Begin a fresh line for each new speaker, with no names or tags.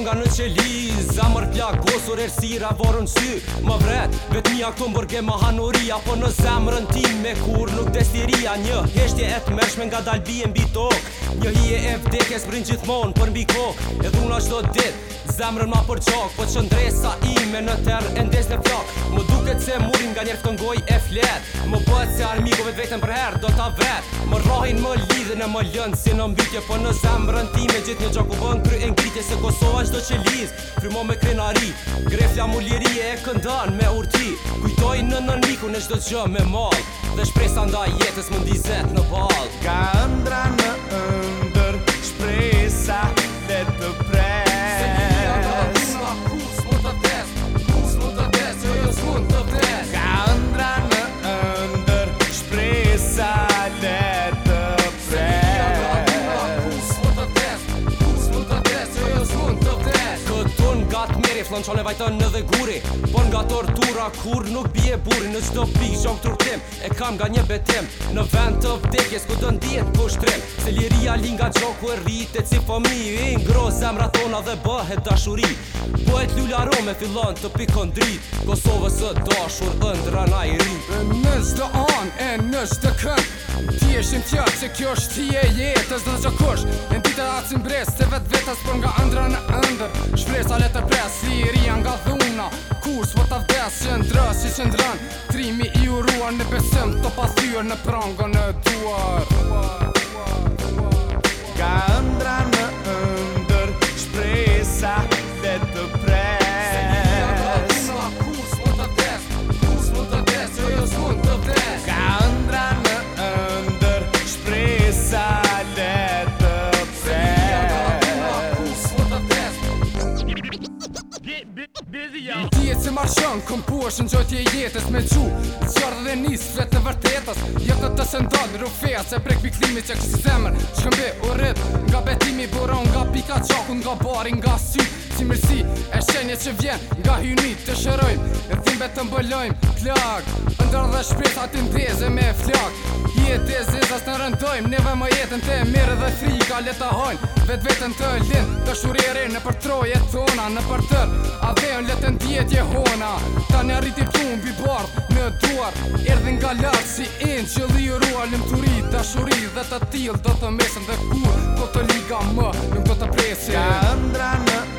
Nga në qeli, zamër plak, gosur e rësira, vorën sy Më vret, vetë mija këtu më bërge më hanuria Po në zamërën ti me kur nuk destiria Një heshtje e të mërshme nga dalbi e mbi tok Një hi e e vdek e sbrin gjithmonë për mbi kok E dhuna qdo dit, zamërën ma për qok Po që ndresa i në terë e ndesh në flak Më duket se murin nga njerë të ngoj e flet Më bët se armikove të vetën për herë do t'a vet Më rohin më në më lëndë Si në mbytje për po në zemë time Gjit një gjak u kry e ngritje Se Kosova është do që liz Frymo me krenari Grefja mu lirije e këndan me urti Kujtoj në nënviku në shdo gjë me mal Dhe shprej sa nda jetës më ndizet në bal Ka Unë qone vajtën në dhe guri Por nga tortura kur nuk bje buri Në qdo pik zhjong të E kam nga një betim Në vend të vdekjes ku dëndijet pushtrim Se liria li nga gjoku e rritet si fëmi I ngro zemra thona dhe bëhet dashuri Po e t'lullaro me fillon të pikon drit Kosovës e dashur dhe ndra na i rrit E në zdo an, e në zdo
kën Ti e tja që kjo është ti e jetës dhe të E në ditë atë cimbres, se vetë vetës Por nga ndra në ndër, shpresa letë pres Si Njeria nga dhuna Kur s'po ta vdes që si që ndrën Trimi i uruar në besëm Të pasyër në
prangën e duar Ka ëndra
busy yo Ti e që marshon, këm pu është në gjotje jetës me çu. Qërë dhe nis fret të vërtetës Jëtë të të ndonë, rufeja, se prek biklimit që kështë zemër Që këmbe u rritë, nga betimi buron, nga pika qakun, nga bari, nga sy Si mirësi, e shenje që vjen, nga hyni të shërojmë E thimbe të mbëllojmë, plak ndër dhe shpirë, ati ndeze me flak Jetë e zizas në rëndojmë, neve më jetën të mirë dhe frika Leta hojnë, vetë vetën të linë, të rejnë në përtroje tona Në përtër, a dhejnë letën djetë je hona Ta në rriti punë, bi bardë në duar erdhin nga lartë si inë që liruar Në më të rritë, shuri dhe të tilë Do të mesën dhe kur, do të liga më Nuk do
të presi Ka ëndra në